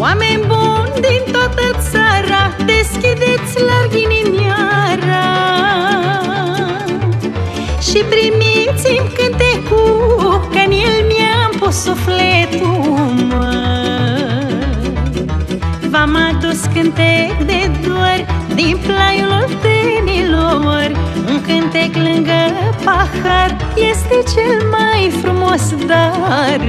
Oameni buni din toată țara Deschideți larg inimioara Și primiți-mi cântecul Că el mi-am pus sufletul mă. V-am adus cântec de dor Din plaiul tenilor. Un cântec lângă pahar Este cel mai frumos dar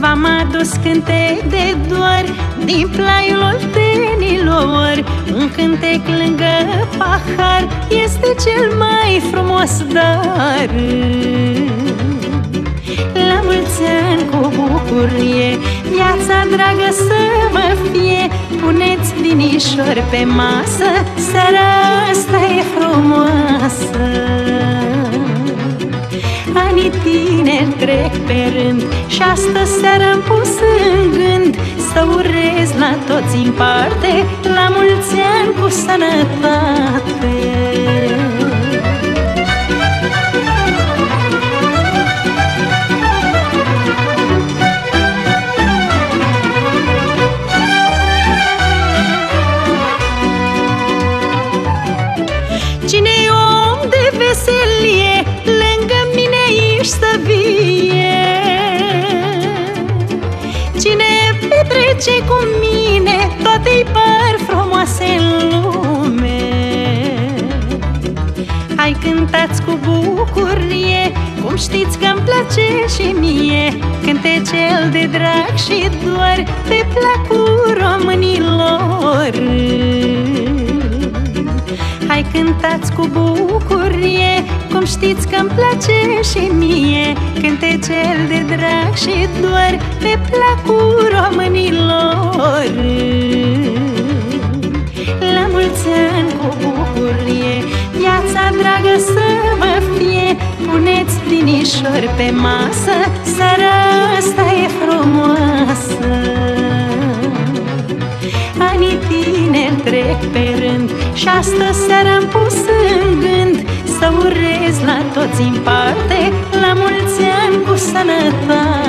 V-am adus cântec de dor Din plaiul oltenilor. Un cântec lângă pahar Este cel mai frumos dar La mulți ani cu bucurie Viața dragă să mă fie. Puneți vinișor pe masă Seara asta e frumoasă Anii tineri trec pe rând Și astă seară am pus în gând Să urez la toți în parte La mulți ani cu sănătate petrece cu mine Toate-i par frumoase în lume. Hai cântați cu bucurie Cum știți că-mi place și mie. Cântecel de drag și doar Pe placul românilor. Hai cântați cu bucurie Cum știți că-mi place și mie. Cântecel de drag și doar Pe placul românilor Puneți linișor pe masă Seara asta e frumoasă. Anii tineri trec pe rând Și astă seară am pus în gând Să urez la toți în parte La mulți ani cu sănătate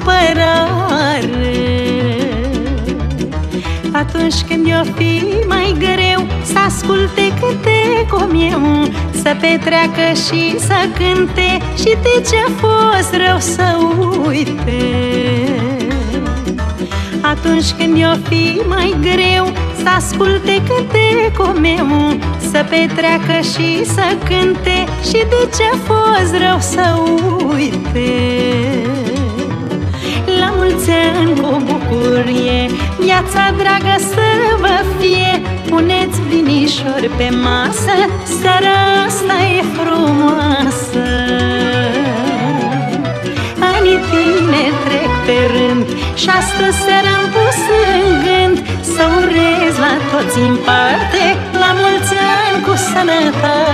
supărare Atunci când eu fi mai greu Să asculte cântecul meu Să petreacă și să cânte Și de ce a fost rău să uite? Atunci când eu fi mai greu Să asculte cântecul meu Să petreacă și să cânte Și de ce a fost rău să uite Viața dragă să vă fie. Puneți vinișor pe masă Seara asta e frumoasă. Anii tineri trec pe rând Și astă seara am pus în gând Să urez la toți în parte La mulți ani cu sănătate